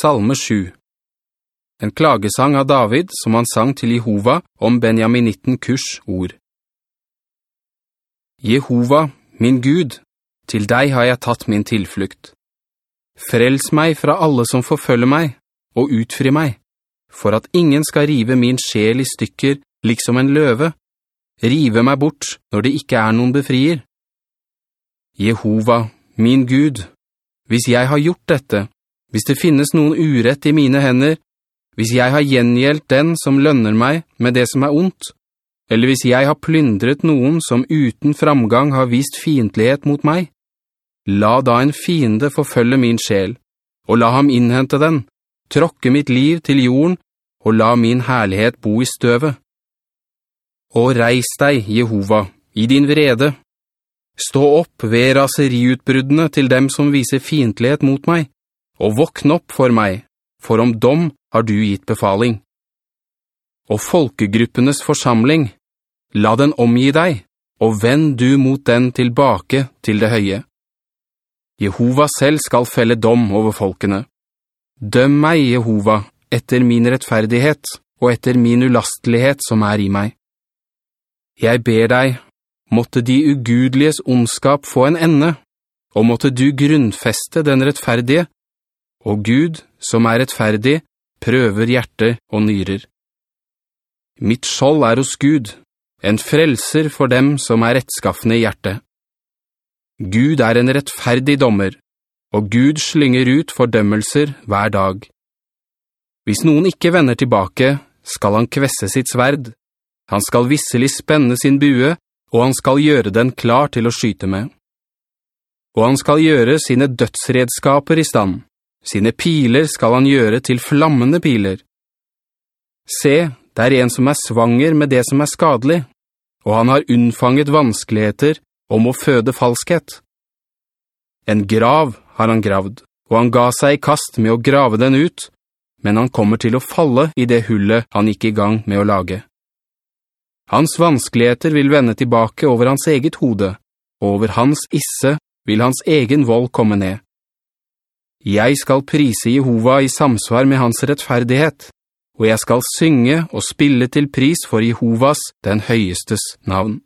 Salme 7 En klagesang av David som han sang til Jehova om Benjaminitten Kurs ord. Jehova, min Gud, til deg har jeg tatt min tilflukt. Frels meg fra alle som forfølger meg, og utfri meg, for at ingen skal rive min sjel i stykker, liksom en løve, rive meg bort når det ikke er noen befrier. Jehova, min Gud, hvis jeg har gjort dette, hvis det finnes noen urett i mine hender, hvis jeg har gjengjeldt den som lønner meg med det som er ondt, eller hvis jeg har plyndret noen som uten framgang har vist fiendtlighet mot meg, la da en fiende forfølge min sjel, og la ham innhente den, tråkke mitt liv til jorden, og la min herlighet bo i støvet. Og reis deg, Jehova, i din vrede. Stå opp ved raseriutbruddene til dem som viser fiendtlighet mot meg, og våkn opp for meg, for om dom har du gitt befaling. Og folkegruppenes forsamling, la den omgi deg, og vend du mot den tilbake til det høye. Jehova selv skal felle dom over folkene. Døm meg, Jehova, etter min rettferdighet, og etter min ulastelighet som er i meg. Jeg ber deg, måtte de ugudeliges ondskap få en ende, og måtte du grunnfeste den rettferdige, og Gud, som er rettferdig, prøver hjerte og nyrer. Mitt skjold er hos Gud, en frelser for dem som er rettskaffende i hjertet. Gud er en rettferdig dommer, og Gud slynger ut fordømmelser hver dag. Hvis noen ikke vender tilbake, skal han kvesse sitt sverd. Han skal visselig spenne sin bue, og han skal gjøre den klar til å skyte med. Og han skal gjøre sine dødsredskaper i stand. Sine piler skal han gjøre til flammende piler. Se, det er en som er svanger med det som er skadelig, og han har unnfanget vanskeligheter om å føde falskhet. En grav har han gravd, og han ga seg i kast med å grave den ut, men han kommer til å falle i det hullet han gikk i gang med å lage. Hans vanskeligheter vil vende tilbake over hans eget hode, og over hans isse vil hans egen vold komme ned. Jeg skal prise Jehova i samsvar med hans rettferdighet, og jeg skal synge og spille til pris for Jehovas, den høyestes navn.